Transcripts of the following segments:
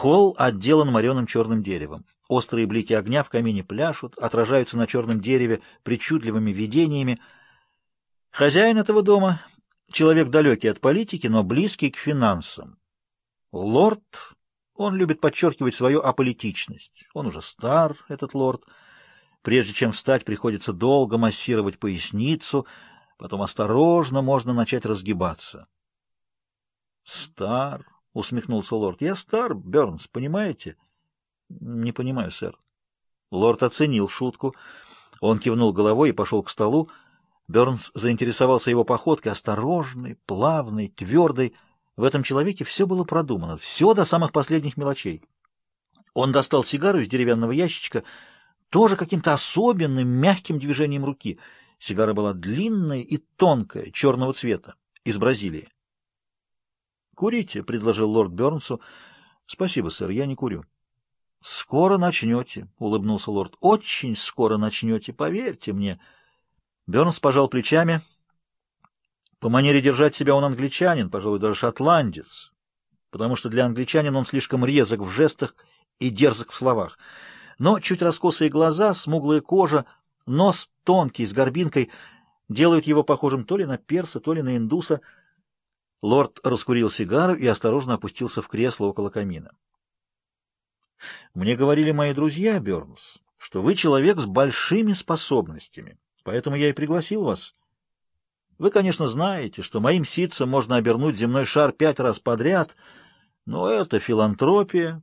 Холл отделан мореным черным деревом. Острые блики огня в камине пляшут, отражаются на черном дереве причудливыми видениями. Хозяин этого дома — человек далекий от политики, но близкий к финансам. Лорд, он любит подчеркивать свою аполитичность. Он уже стар, этот лорд. Прежде чем встать, приходится долго массировать поясницу, потом осторожно можно начать разгибаться. Стар, — усмехнулся лорд. — Я стар, Бернс, понимаете? — Не понимаю, сэр. Лорд оценил шутку. Он кивнул головой и пошел к столу. Бернс заинтересовался его походкой, осторожной, плавной, твердой. В этом человеке все было продумано, все до самых последних мелочей. Он достал сигару из деревянного ящичка, тоже каким-то особенным мягким движением руки. Сигара была длинная и тонкая, черного цвета, из Бразилии. «Курите», — предложил лорд Бернсу. «Спасибо, сэр, я не курю». «Скоро начнете», — улыбнулся лорд. «Очень скоро начнете, поверьте мне». Бернс пожал плечами. По манере держать себя он англичанин, пожалуй, даже шотландец, потому что для англичанина он слишком резок в жестах и дерзок в словах. Но чуть раскосые глаза, смуглая кожа, нос тонкий, с горбинкой, делают его похожим то ли на перса, то ли на индуса — Лорд раскурил сигару и осторожно опустился в кресло около камина. «Мне говорили мои друзья, Бернс, что вы человек с большими способностями, поэтому я и пригласил вас. Вы, конечно, знаете, что моим ситцем можно обернуть земной шар пять раз подряд, но это филантропия.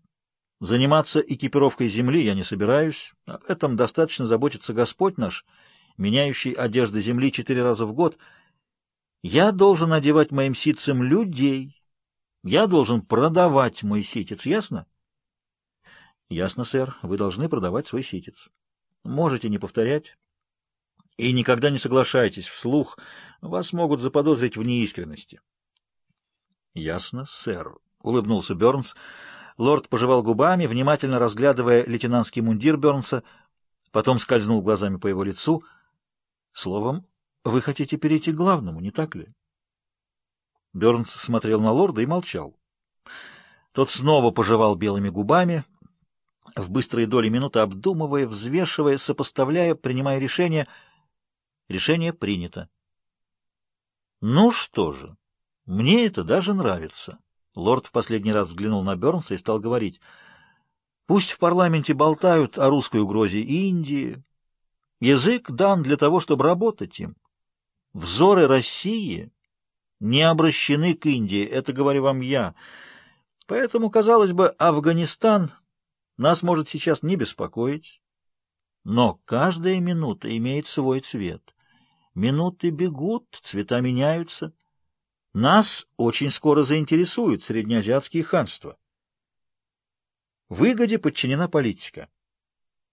Заниматься экипировкой земли я не собираюсь. Об этом достаточно заботится Господь наш, меняющий одежды земли четыре раза в год — я должен одевать моим ситцем людей. Я должен продавать мой ситец, ясно? Ясно, сэр, вы должны продавать свой ситец. Можете не повторять. И никогда не соглашайтесь вслух, вас могут заподозрить в неискренности. Ясно, сэр, улыбнулся Бернс. Лорд пожевал губами, внимательно разглядывая лейтенантский мундир Бернса, потом скользнул глазами по его лицу. Словом, вы хотите перейти к главному, не так ли? Бернс смотрел на лорда и молчал. Тот снова пожевал белыми губами, в быстрые доли минуты обдумывая, взвешивая, сопоставляя, принимая решение. Решение принято. Ну что же, мне это даже нравится. Лорд в последний раз взглянул на Бернса и стал говорить. Пусть в парламенте болтают о русской угрозе Индии. Язык дан для того, чтобы работать им взоры России не обращены к Индии, это говорю вам я. Поэтому, казалось бы, Афганистан нас может сейчас не беспокоить. Но каждая минута имеет свой цвет. Минуты бегут, цвета меняются. Нас очень скоро заинтересуют среднеазиатские ханства. Выгоде подчинена политика.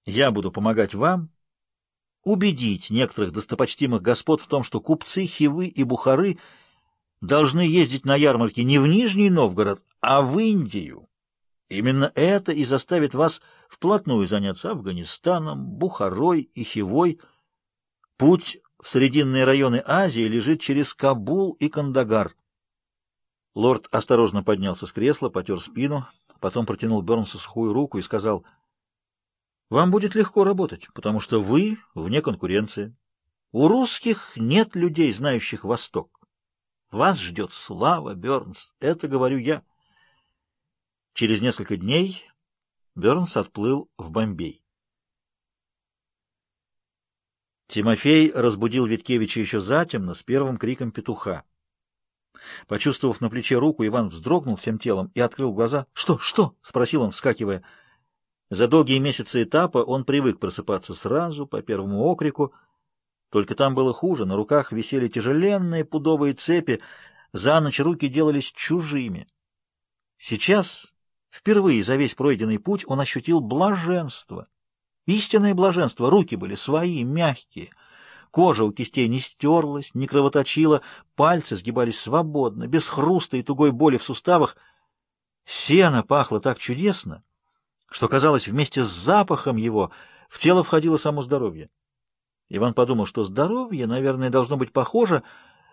Я буду помогать вам, убедить некоторых достопочтимых господ в том, что купцы Хивы и Бухары должны ездить на ярмарки не в Нижний Новгород, а в Индию. Именно это и заставит вас вплотную заняться Афганистаном, Бухарой и Хивой. Путь в срединные районы Азии лежит через Кабул и Кандагар. Лорд осторожно поднялся с кресла, потер спину, потом протянул Бернсу сухую руку и сказал — вам будет легко работать, потому что вы вне конкуренции. У русских нет людей, знающих Восток. Вас ждет слава, Бернс, это говорю я. Через несколько дней Бернс отплыл в Бомбей. Тимофей разбудил Виткевича еще затемно с первым криком петуха. Почувствовав на плече руку, Иван вздрогнул всем телом и открыл глаза. «Что? Что?» — спросил он, вскакивая. За долгие месяцы этапа он привык просыпаться сразу, по первому окрику. Только там было хуже, на руках висели тяжеленные пудовые цепи, за ночь руки делались чужими. Сейчас, впервые за весь пройденный путь, он ощутил блаженство. Истинное блаженство, руки были свои, мягкие. Кожа у кистей не стерлась, не кровоточила, пальцы сгибались свободно, без хруста и тугой боли в суставах. Сено пахло так чудесно что казалось вместе с запахом его в тело входило само здоровье. Иван подумал, что здоровье, наверное, должно быть похоже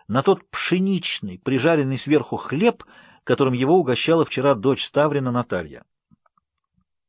на тот пшеничный, прижаренный сверху хлеб, которым его угощала вчера дочь Ставрина Наталья.